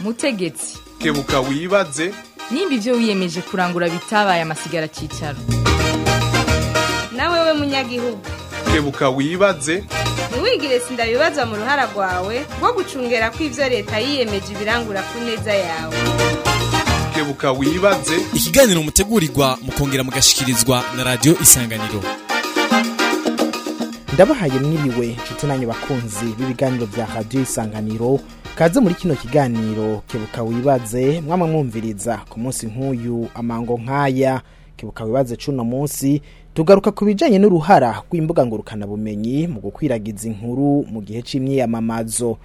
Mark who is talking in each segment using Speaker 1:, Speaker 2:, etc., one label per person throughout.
Speaker 1: mutegetsi
Speaker 2: kebuka wibaze
Speaker 1: nimba ibyo wiyemeje kurangura bitabaye amasigara cyicaro
Speaker 3: nawe we munyagihugu
Speaker 2: kebuka wibaze
Speaker 3: ntiwigire sindabibazwa mu ruhara rwawe rwo gucungera ko ibyo leta yiyemeje ibirangura ku neza yawe
Speaker 2: kebuka wibaze
Speaker 4: ikiganiro mutegurirwa mukongera mugashikirizwa na radiyo isanganiro
Speaker 5: ndabahaye mwiriwe nshuti nanyu bakunzi b'ibiganiro bya radiyo isanganiro kaze muri kino kiganiro kebuka wibaze mwama mwumviriza ku munsi nk'uyu amango nk'aya kibuka wibaze cuno munsi tugaruka ku bijyanye n'uruhara rw'imbuga ngurukanabumenyi mu gukwiragiza inkuru mu gihe cy'imyiyamamazo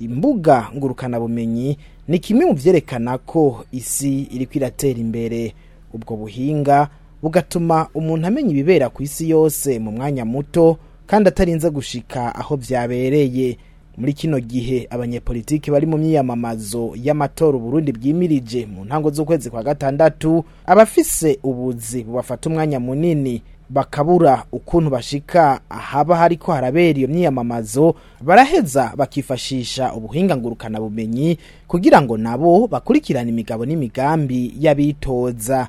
Speaker 5: imbuga ngurukanabumenyi ni kimwe mu byerekana ko isi iri kwiratera imbere ubwo buhinga bugatuma umuntu amenya ibibera ku isi yose mu mwanya muto kandi atarinze gushika aho byabereye muri kino gihe abanyepolitiki bari mu myiyamamazo y'amatora Burundi bwimirije mu ntango z'ukwezi kwa gatandatu abafise ubuzi bubafata umwanya munini bakabura ukuntu bashika ahaba hariko harabera iyo myiyamamazo baraheza bakifashisha ubuhinga ngurukana bumenyi kugira ngo nabo bakurikirane imigabo n'imigambi y'abitoza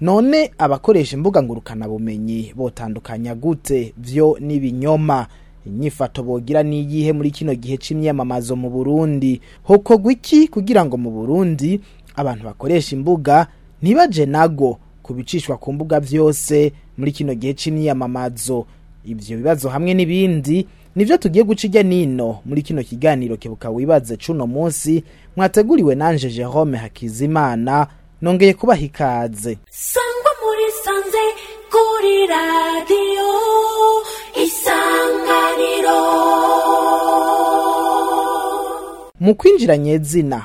Speaker 5: none abakoresha imbuga ngurukanabumenyi botandukanya gute byo n'ibinyoma inyifato bogira n'iyihe muri kino gihe cy'imyamamazo mu burundi hokorwa iki kugira ngo mu burundi abantu bakoresha imbuga ntibaje nago kubicishwa ku mbuga byose muri kino gihe cy'imyiyamamazo ibyo bibazo hamwe n'ibindi nibyo tugiye guca ijya nino muri kino kiganiro kibuka wibaze cuno munsi mwateguriwe nanje Jerome Hakizimana nongeye kubaha ikaze
Speaker 6: sangwa muri sanze kuri radio isanganiro
Speaker 5: mu kwinjiranye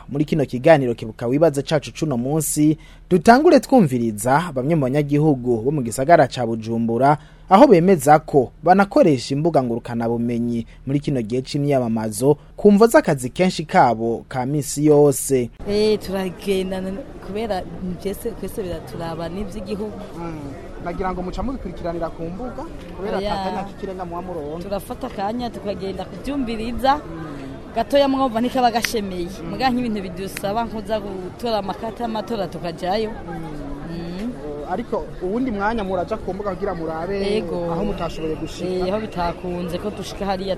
Speaker 5: muri kino kiganiro kibuka wibaza cacu cuno munsi dutangure twumviriza bamwe mu banyagihugu bo mu gisagara ca Bujumbura aho bemeza ko banakoresha imbuga ngurukana bumenyi muri kino gihe c'imyamamazo kumvo z'akazi kenshi kabo ka misi yose
Speaker 7: eh turagendana kubera byese biraturaba n'ivy'igihugu mm.
Speaker 5: nagira ngo muca mubikurikiranira ku mbuga kubera akanya kikirenga muwa muronka
Speaker 7: turafata akanya tukagenda kubyumviriza mm. gatoya mwumva ntikaba gashemeye mbwa nk'ibintu bidusaba nkuza gutora amakata y'amatora tukajyayo
Speaker 5: ariko uwundi mwanya muraca ku mbuga kugira murabe aho mutashoboye gushika
Speaker 7: aho bitakunze ko dushika hariya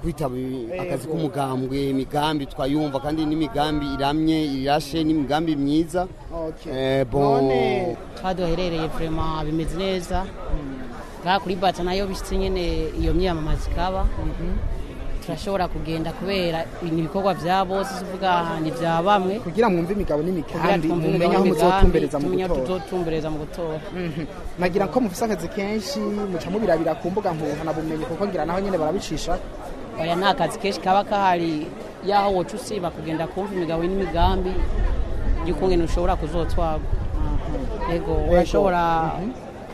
Speaker 8: kwitaba akazi k'umugambwe imigambi twayumva kandi n'imigambi iramye irashe n'imigambi myiza eh,
Speaker 5: none
Speaker 9: aho duherereye bimeze neza ngaha kuri bata nayo bishyitse nyine iyo myiyamamaza ikaba mhm. turashobora kugenda kubera ibikorwa bya bose uvuga ni bya bamwe
Speaker 5: kugira mwumve imigabo n'imigambi mumenye aho muzotumbereza mu gutora
Speaker 9: mu gutora
Speaker 5: mhm. nagira ko mufise akazi kenshi muca mubirabira ku mbuga nkuruhana bumenyi kuko ngira naho nyine barabicisha
Speaker 9: oya ni akazi kenshi kaba kahari y'aho woca usiba kugenda kumva imigabo n'imigambi y'ukungene ushobora kuzotwagwa yego urashobora mhm.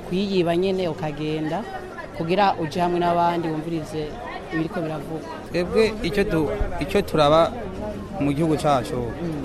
Speaker 9: kuyiyiba nyine ukagenda kugira ujye hamwe n'abandi wumvirize ibiri ko biravuga
Speaker 10: twebwe icyo turaba mu gihugu cyacu
Speaker 11: mm.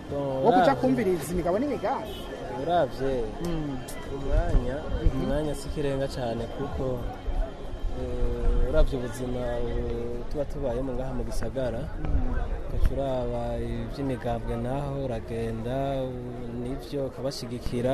Speaker 11: wo kuja kumviriza imigabo n'imigambi
Speaker 12: uravye hmm. umwanya mhm. umwanya si kirenga cane kuko eh, urabye ubuzima tuba tubayemo ngaha mu gisagara hmm. ugaca uraba naho uragenda n'ivyo ukabashigikira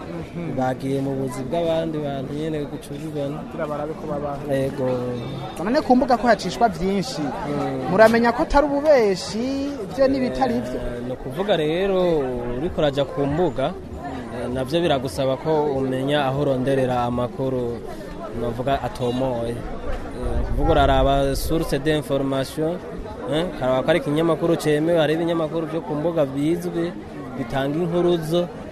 Speaker 12: bagiye mu buzi bw'abandi bantu nyine
Speaker 11: gucurugana
Speaker 12: yego
Speaker 11: none ku mbuga ko hacishwa byinshi mm. muramenya ko atari ububeshi byo n'ibitari byo
Speaker 12: eh, ni ukuvuga rero uriko urajya ku mbuga eh, nabyo biragusaba ko umenya aho uronderera amakuru navuga atomoye eh, kuvuga uraraba suruse de inforomasiyo karaba eh, ko ari ikinyamakuru cyemewe hari ibinyamakuru byo ku mbuga bizwi bitanga inkuru
Speaker 13: zo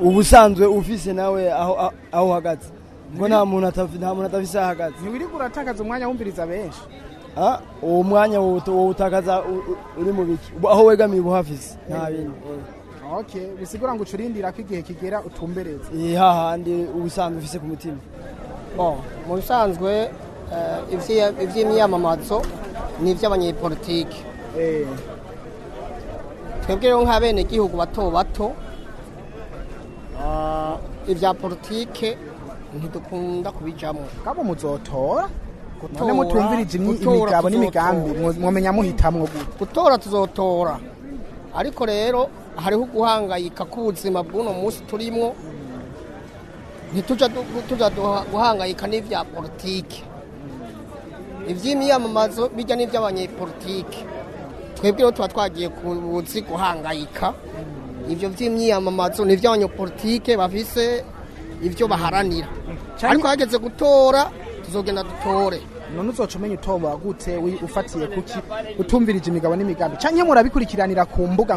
Speaker 13: ubusanzwe ufise nawe aho uhagaze ngo nta muntu atafise aho ahagaze
Speaker 11: ntiwiri uratakaza umwanya wumviriza benshi
Speaker 13: uwo mwanya wawutakaza uri mu biki aho wegamiye ubuhafize nta bindi
Speaker 11: bisigura ngo ucurindira ko igihe kigera utumbereze
Speaker 13: hahandi ubusanzwe ufise ku mutima
Speaker 14: mu bisanzwe iby'imyamamazo ni iby'abanyepolitike twebwe rero nk'abenegihugu bato bato ibya politike ntidukunda kubijyamo
Speaker 11: kaba muzotora none mutumvirije imigabo n'imigambi mwamenya muhitamwo
Speaker 14: gutora tuzotora ariko rero hariho guhangayika k'ubuzima bw'uno munsi turimo ntitujya guhangayika n'ibya politike iby'imyamamazo bijya n'iby'abanyepolitike twebwe rero tuba twagiye ku buzi guhangayika ibyo by'imyiyamamazo ni iby'abanyepolitike bafise ibyo baharanira ariko hageze gutora tuzogenda dutore
Speaker 11: none uzoca umenya utomba gute ufatiye kuki utumvirije imigabo n'imigambi cyangwa murabikurikiranira ku mbuga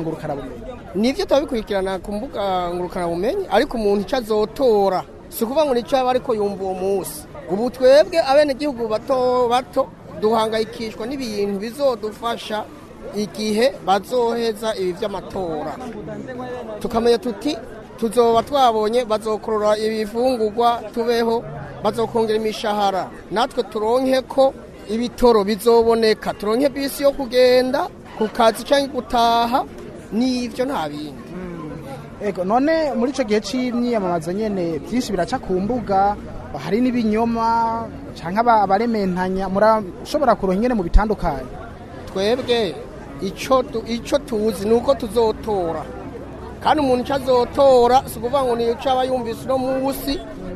Speaker 11: Ni
Speaker 14: ibyo turabikurikirana ku mbuga ngurukanabumenyi ariko umuntu icyo azotora si ukuvuga ngo nicyo yaba ariko yumva uwo munsi ubu twebwe abenegihugu bato bato duhangayikishwa n'ibintu bizodufasha igihe bazoheza ibi by'amatora tukamenya tuti tuzoba twabonye bazokorora ibifungurwa tubeho bazokongera imishahara natwe turonke ko ibitoro bizoboneka turonke bisi yo kugenda ku kazi cyangwa gutaha n'ibyo nta bindi
Speaker 5: hmm. none muri icyo gihe cy'imyiyamamaza nyine byinshi biraca ku mbuga hari n'ibinyoma cyangwa abarementanya murashobora kuronka mu bitandukanye
Speaker 14: twebwe icyo tuzi ni uko tuzotora kandi umuntu icyo azotora si ukuvuga ngo niyo aba yumvise uno munsi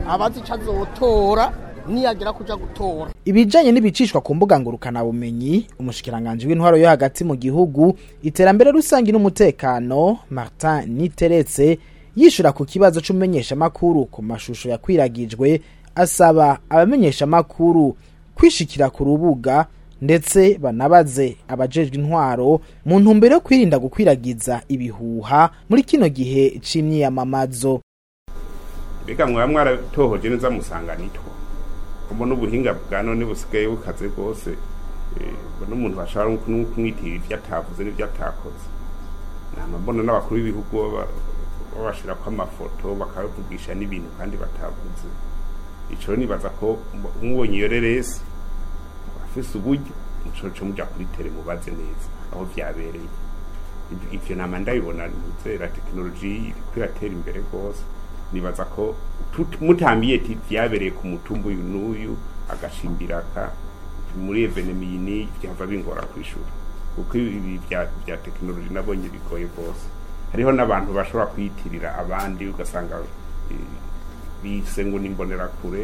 Speaker 14: abazi icyo azotora niyagera kujya gutora
Speaker 5: ibijyanye n'ibicishwa ku mbuga ngurukanabumenyi umushikiranganji w'intwaro yo hagati mu gihugu iterambere rusange n'umutekano martin niteretse yishyura ku kibazo cy'umenyeshamakuru ku mashusho yakwiragijwe asaba abamenyeshamakuru kwishikira ku rubuga ndetse banabaze abajejwe intwaro mu ntumbero yo kwirinda gukwiragiza ibihuha muri kino gihe c'imyiyamamazo
Speaker 15: mbega mwaba mwaratohoje neza musanga nitwo mbona ubuhinga bwa none busigaye bukaze rwose mbona umuntu bashobora kumwitirira ibyo atavuze n'ibyo atakoze nama mbona n'abakuru b'ibihugu babashirako amafoto bakabavugisha n'ibintu kandi batavuze icyo nibaza ko nk'ubonye iyo reresi afise uburyo mucoco mujya kuri tere mubaze neza aho byabereye ibyo nama ndabibona nizera tekinoloji iri kwiratera imbere rwose nibaza ko mutambiye byabereye ku mutumba uyu n'uyu agashimbira ka muri evenemi iyi n'iyi byava bingora kwishyura kuko ibi bya tekinoloji nabonye bigoye rwose hariho n'abantu bashobora kuyitirira abandi ugasanga eh, bise ngo nimbonerakure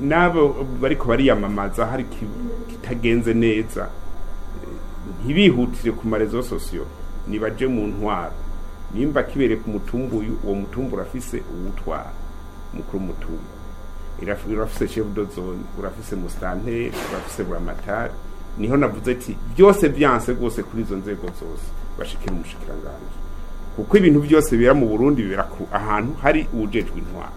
Speaker 15: n'abo bariko bariyamamaza hari kitagenze neza ntibihutire ku marezo sosiyo nibaje mu ntwaro nimba kibere ku mutumbuyu uwo mutumbu urafise uwutwara mukuru mutumbu urafise chef urafise mustanteri urafise buramatari niho navuze ati byose byanse rwose kuri izo nzego zose bashikira umushikiranganji kuko ibintu byose bira mu burundi bibera ahantu hari uwujejwe intwaro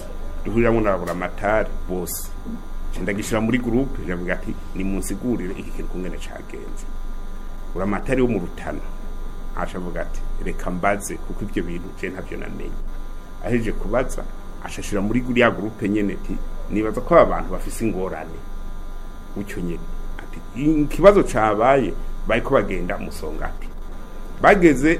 Speaker 15: duhuriramo n'aburamatari bose ndagishyira muri gurupe ati ni munsi iki kintu kumwe cyagenze uramatari wo mu rutana acavuga ati reka mbaze kuko ibyo bintu je ntabyo namenye aheje kubaza ashashira muri guriya gurupe nyene ti nibaza ko abantu bafise ingorane gutyo nyene ati ikibazo cabaye bariko bagenda musonga ati bageze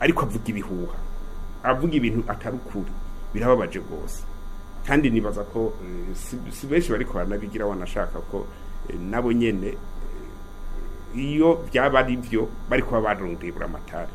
Speaker 15: ariko avuga ibihuha avuga ibintu atari ukuri birababaje rwose kandi nibaza ko eh, si benshi bariko baranabigira wanashaka ko eh, nabo nyene eh, iyo byaba ari byo bari kuba barondebura amatara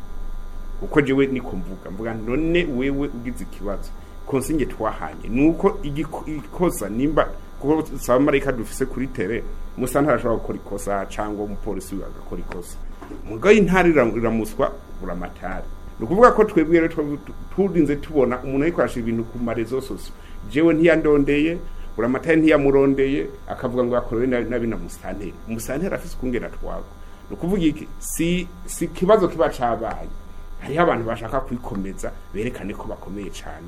Speaker 15: kuko jewe niko mvuga mvuga none wewe ugize ikibazo konsinge twahanye nuko igikoza nimba kuko usaba marayika dufise kuri tere musa ntarashobora gukora ikosa cyangwa umupolisi agakora ikosa mugabo intara iramuswa buramatari ni ukuvuga ko twebwe rero turinze tubona umuntu yikoresha ibintu ku marezo sosiyo jewe ntiyandondeye buramatari ntiyamurondeye akavuga ngo yakorewe na bino musanteri umusanteri afise ukungera twago ni ukuvuga iki si si ikibazo kiba cabaye hariho abantu bashaka kwikomeza berekane ko bakomeye cyane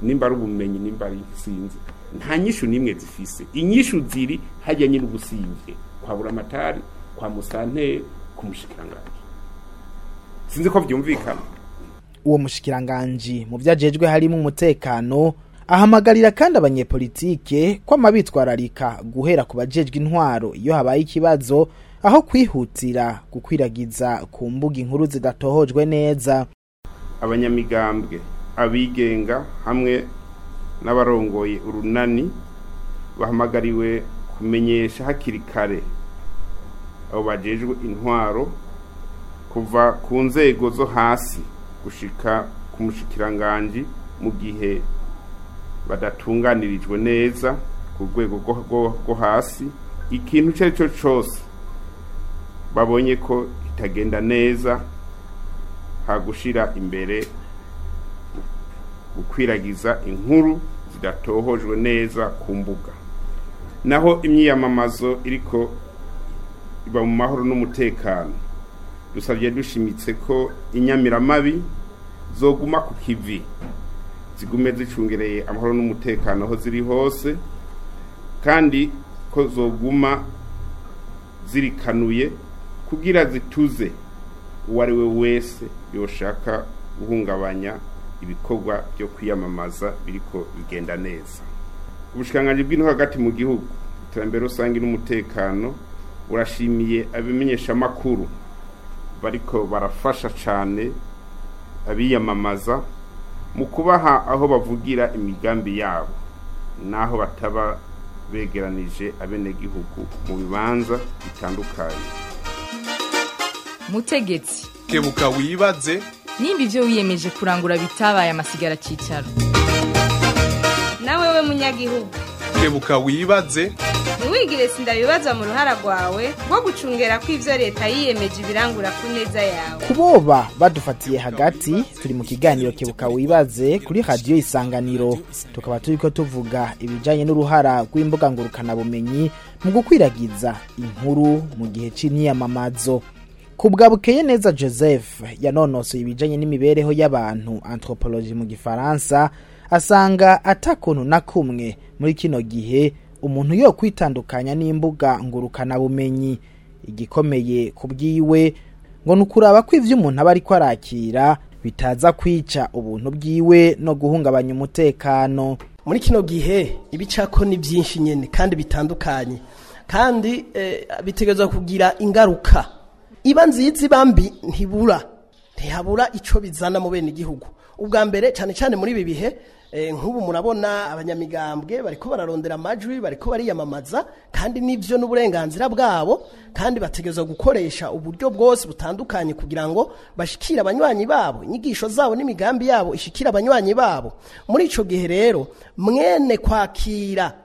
Speaker 15: nimba ari ubumenyi nimba ari sinzi nta nyishu n'imwe zifise inyishu ziri hajya nyine ubusibye kwa buramatari kwa musanteri ku mushikiranganji sinzi ko byumvikana
Speaker 5: uwo mushikiranganji mu byajejwe harimo umutekano ahamagarira kandi abanyepolitike ko amabitwararika guhera ku bajejwe intwaro iyo habaye ikibazo aho kwihutira gukwiragiza ku mbuga inkuru zidatohojwe neza
Speaker 15: abanyamigambwe abigenga hamwe n'abarongoye urunani bahamagariwe kumenyesha hakiri kare abo bagejejwe intwaro kuva ku nzego zo hasi gushika ku mushikiranganji mu gihe badatunganirijwe neza ku rwego rwo hasi ikintu icyo ari cyo cyose babonye ko kitagenda neza hagushira imbere gukwiragiza inkuru zidatohojwe neza ku mbuga naho imyiyamamazo iriko iba mu mahoro n'umutekano dusabye dushimitse ko inyamiramabi zoguma ku kivi zigume zicungereye amahoro n'umutekano aho ziri hose kandi ko zoguma zirikanuye kugira zituze uwo ari we wese yoshaka guhungabanya ibikorwa byo kwiyamamaza biriko bigenda neza ubushikanganje bw'ino hagati mu gihugu iterambere rusange n'umutekano urashimiye abimenyeshamakuru bariko barafasha cyane abiyamamaza mu kubaha aho bavugira imigambi yabo n'aho bataba begeranije abenegihugu mu bibanza bitandukanye
Speaker 1: mutegetsi
Speaker 2: kebuka wibaze
Speaker 1: nimba ibyo wiyemeje kurangura bitabaye amasigara cyicaro
Speaker 3: nawe we munyagihugu
Speaker 2: kebuka wibaze
Speaker 3: ntiwigire sindabibazwa mu ruhara rwawe rwo gucungera ko ibyo leta yiyemeje ibirangura ku neza yawe
Speaker 5: kuboba badufatiye hagati turi mu kiganiro kebuka wibaze kuri radiyo isanganiro tukaba turi ko tuvuga ibijyanye n'uruhara rw'imbuga ngurukanabumenyi mu gukwiragiza inkuru mu gihe cy'imyiyamamazo Kubwabukeye neza Joseph yanonose ibijyanye n'imibereho y'abantu anthropologie mu gifaransa asanga atakuntu na kumwe muri kino gihe umuntu yo kwitandukanya n'imbuga ngurukana bumenyi igikomeye kubwiwe ngo nukuraba kw'ivyo umuntu aba ariko arakira bitaza kwica ubuntu bwiwe no guhungabanya umutekano
Speaker 16: muri kino gihe ibicako ni byinshi nyene kandi bitandukanye kandi eh, kugira ingaruka iba nziza bambi ntibura ntihabura icyo bizana mu bene igihugu ubwa mbere cyane cyane muri ibi bihe eh, nk'ubu murabona abanyamigambwe bariko bararondera amajwi bariko bariyamamaza kandi nibyo n'uburenganzira bwabo kandi bategereza gukoresha uburyo bwose butandukanye kugira ngo bashikire abanywanyi babo inyigisho zabo n'imigambi yabo ishikire abanywanyi babo muri icyo gihe rero mwene kwakira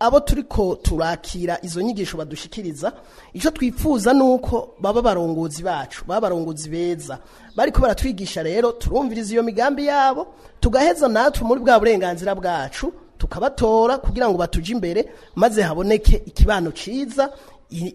Speaker 16: abo turi ko turakira izo nyigisho badushikiriza icyo twifuza ni uko baba barongozi bacu baba barongozi beza bari baratwigisha rero turumviriza iyo migambi yabo tugaheza natwe muri bwa burenganzira bwacu tukabatora kugira ngo batuje imbere maze haboneke ikibano cyiza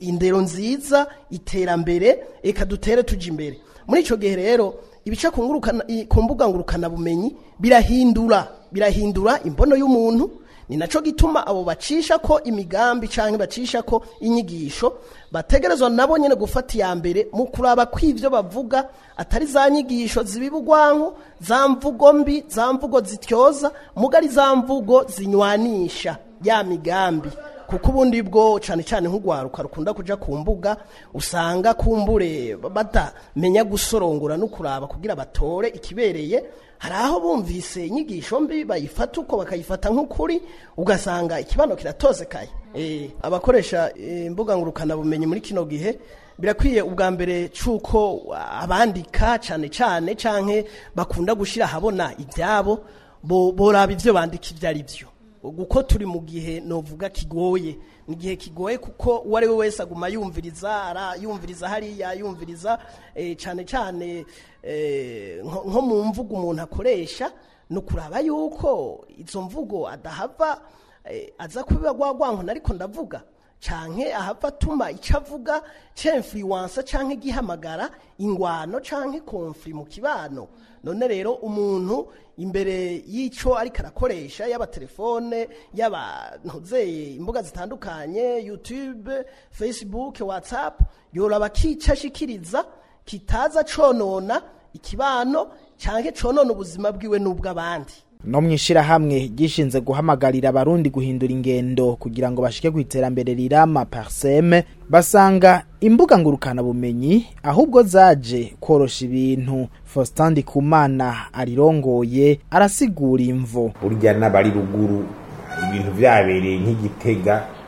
Speaker 16: indero nziza iterambere reka dutere tujya imbere muri icyo gihe rero ibica ku mbuga bumenyi birahindura birahindura imbono y'umuntu ni nacyo gituma abo bacisha ko imigambi cyangwa bacisha ko inyigisho bategerezwa nabo nyine gufata iya mbere mu kuraba kw'ibyo bavuga atari za nyigisho zibibwanko za mvugo mbi za mvugo zityoza mugari za mvugo zinywanisha ya migambi kuko ubundi bwo cyane cyane nk'urwaruka rukunda kujya ku mbuga usanga kumbure batamenya gusorongora no kuraba kugira batore ikibereye hari aho bumvise inyigisho mbi bayifata uko bakayifata nk'ukuri ugasanga ikibano kiratozekaye eh, abakoresha imbuga eh, ngurukanabumenyi muri kino gihe birakwiye ubwa mbere cy'uko abandika cyane cyane cyangwa bakunda gushyira ahabona ibyabo boraba ibyo bandika ibyo ari byo guko turi mu gihe novuga kigoye ni gihe kigoye kuko uwo we wese aguma yumviriza ara yumviriza hariya yumviriza eh, cyane cyane eh, nko mu mvugo umuntu akoresha ni ukuraba yuko izo mvugo adahava eh, aza kubiba rwagwankona ariko ndavuga canke ahava atuma icyo avuga cyemfuriwansa canke igihamagara ingwano canke konfuri mu kibano none rero umuntu imbere y'icyo ariko arakoresha yaba telefone yaba ntuzeye imbuga zitandukanye YouTube, facebook, WhatsApp yoraba kicashikiriza kitaza cyonona ikibano cyangwa conona ubuzima bwiwe n'ubw'abandi
Speaker 5: no mu ishyirahamwe ryishinze guhamagarira abarundi guhindura ingendo kugira ngo bashike ku iterambere rirama parseme basanga imbuga ngurukana bumenyi ahubwo zaje korosha ibintu Faustin Kumana arirongoye arasigura imvo
Speaker 17: burya n'abari ruguru ibintu byabereye nk'igitega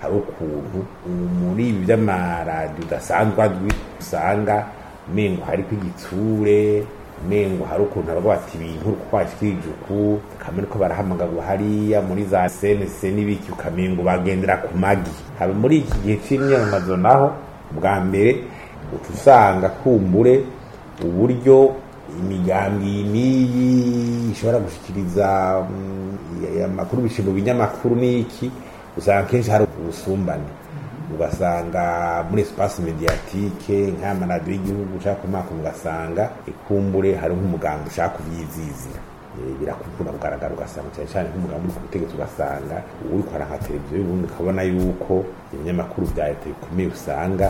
Speaker 17: hari ukuntu muri ibi by'amaradiyo udasanzwe usanga mengo hari igitsure nengo hari ukuntu aravuga ati ibintu urukwaje twibye uku ukamenya ko barahamagagwa hariya muri za senese n'ibiki ukamengo bagendera ku magi haba muri iki gihe cy'imyamamazo naho bwa mbere uca usanga kumbure uburyo imigambi n'iyi ishobora gushyikiriza mm, amakuru bishinzwe binyamakuru n'iki usanga kenshi hari ubusumbane ugasanga muri espace mediatike nk'amaradiyo y'igihugu ushaka kumaka ugasanga ikumbure hari nk'umuganga ushaka kubyizizira eh, birakunda kugaragara ugasanga cyane cyane nk'umugabo uri ku butegetsi ugasanga uri kwara nka televiziyo y'ubundi ukabona yuko ibinyamakuru bya leta bikomeye usanga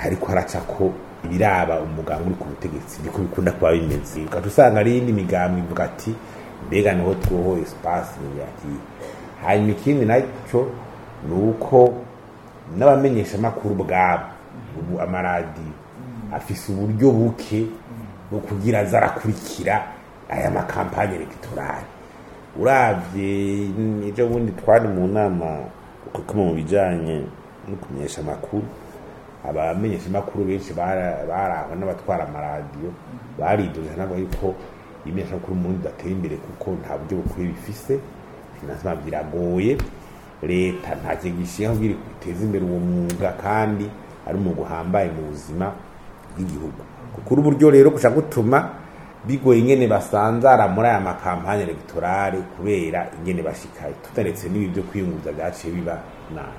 Speaker 17: hari ko haraca ko ibiraba umuganga uri ku butegetsi niko bikunda kuba bimeze ukajya usanga ari iyindi migambi ivuga ati mbega niho twoho espace mediatike hanyuma ikindi nacyo ni uko n'abamenyeshamakuru bwabo ubu amaradiyo afise uburyo buke bwo kugira aza arakurikira aya makampanye elegitoral urabye ejo bundi twari mu nama kuko mu bijyanye no kumenyesha amakuru abamenyesha amakuru benshi barangwa n'abatwara amaradiyo bariduje ntabwo yuko imenyeshamakuru mu idateye imbere kuko nta buryo bukwiye bifise finansima biragoye leta ntacyo gishyiraho biri guteza imbere uwo mwuga kandi ari umwuga uhambaye mu buzima bw'igihugu kuko uburyo rero gushaka gutuma bigoye ingene basanzara muri aya makampani elegtorale kubera ingene bashikaye tutaretse n'ibi byo kwiyunguruza byaciye biba nabi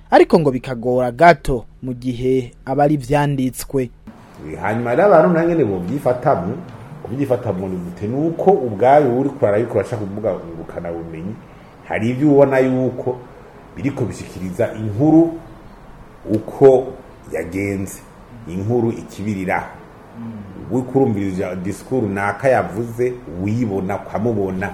Speaker 17: ariko
Speaker 5: ngo bikagora gato mu gihe abari byanditswe
Speaker 17: hanyuma rero abantu nangene bovyifatamwo kubyifatamwo ni nuko ubwayo uri kurarabikora ashaka kuvuga ngukana hari ibyo ubona yuko biriko bishikiriza inkuru uko yagenze inkuru ikibirira we disikuru naka yavuze wibona ukamubona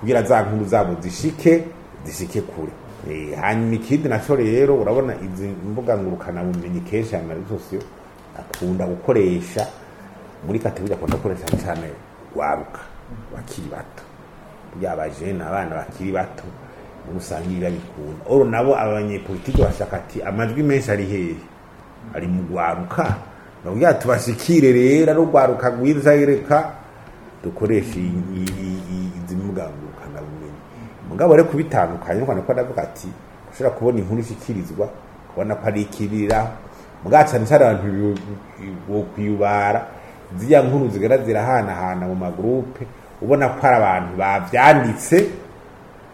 Speaker 17: kugira za nkuru zabo zishike zishike kure eh, hanyuma ikindi nacyo rero urabona izi mbuga ngurukanabumenyi kenshi ya sosiyo akunda gukoresha muri kategori akunda gukoresha cyane waruka bakiri bato yaba jene abana bakiri bato usanga ibi babikunda oro nabo abanyepolitike bashaka ati amajwi menshi ari hehe ari mu rwaruka nabwo tubashikire rero ari urwaruka rwiza reka dukoresha izi mbwangurukanabumenyi mugabo rero kubitandukanye nuko nako ndavuga ati ushobora kubona inkuru ishyikirizwa kubona ko ari ikirira bwacane cyane abantu bo kwibara ziriya nkuru zigara zirahanahana mu magurupe ubona ko hari abantu babyanditse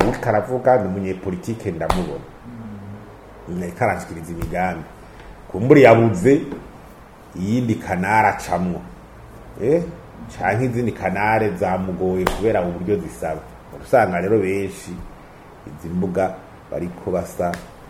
Speaker 17: uwutwo aravuga ni umunyepolitike ndamubona ikaranshikiriza imigambi kumbura yabuze iyindi kanara acamwo eh? cyangwa izindi kanare zamugoye kubera uburyo zisaba usanga rero benshi izi mbuga bariko basa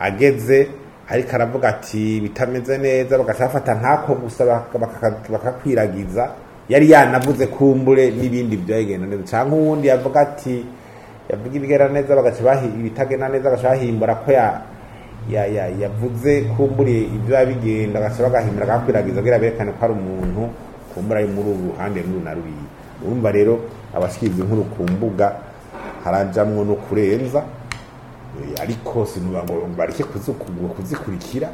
Speaker 17: ageze ariko aravuga ati bitameze neza bagafata ntako gusa bakakwiragiza yari yanavuze kumbure n'ibindi byagenda neza cyangwa uwundi yavuga ati yavuga ibigera neza ibitagenda neza agaca bahimbura ko yavuze kumburiye ibyo bigenda agaca bagahimbura agakwiragiza kugira berekane ko ari umuntu kumbura muri ubu ruhande n'uru na ruriya urumva rero abashyize inkuru ku mbuga harajyamwo no kurenza eh, ariko sinuba ngo bareke kuzikurikira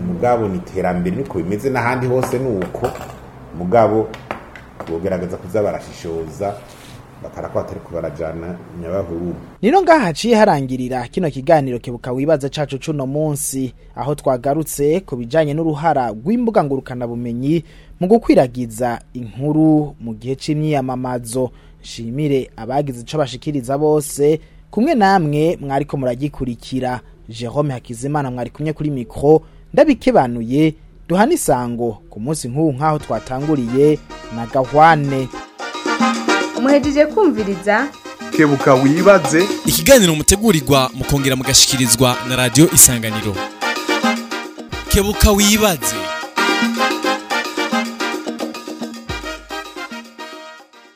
Speaker 17: umugabo ni iterambere niko bimeze n'ahandi hose ni uko umugabo bogerageza kuza barashishoza bakara ko atari kubarajana nyabahuru
Speaker 5: rero ngaha haciye harangirira kino kiganiro kibuka wibaza cacu cuno munsi aho twagarutse ku bijanye n'uruhara rw'imbuga ngurukana bumenyi mu gukwiragiza inkuru mu gihe c'imyiyamamazo nshimire abagize ico bashikiriza bose kumwe namwe mwariko muragikurikira Jerome Hakizimana mwari kumwe kuri mikro ndabikebanuye duhana isango ku munsi nk'ubu nk'aho twatanguriye na gahwane
Speaker 3: muhejeje kumviriza
Speaker 2: kebuka wibaze
Speaker 4: ikiganiro mutegurirwa mukongera mugashyikirizwa na radiyo isanganiro kebuka wibaze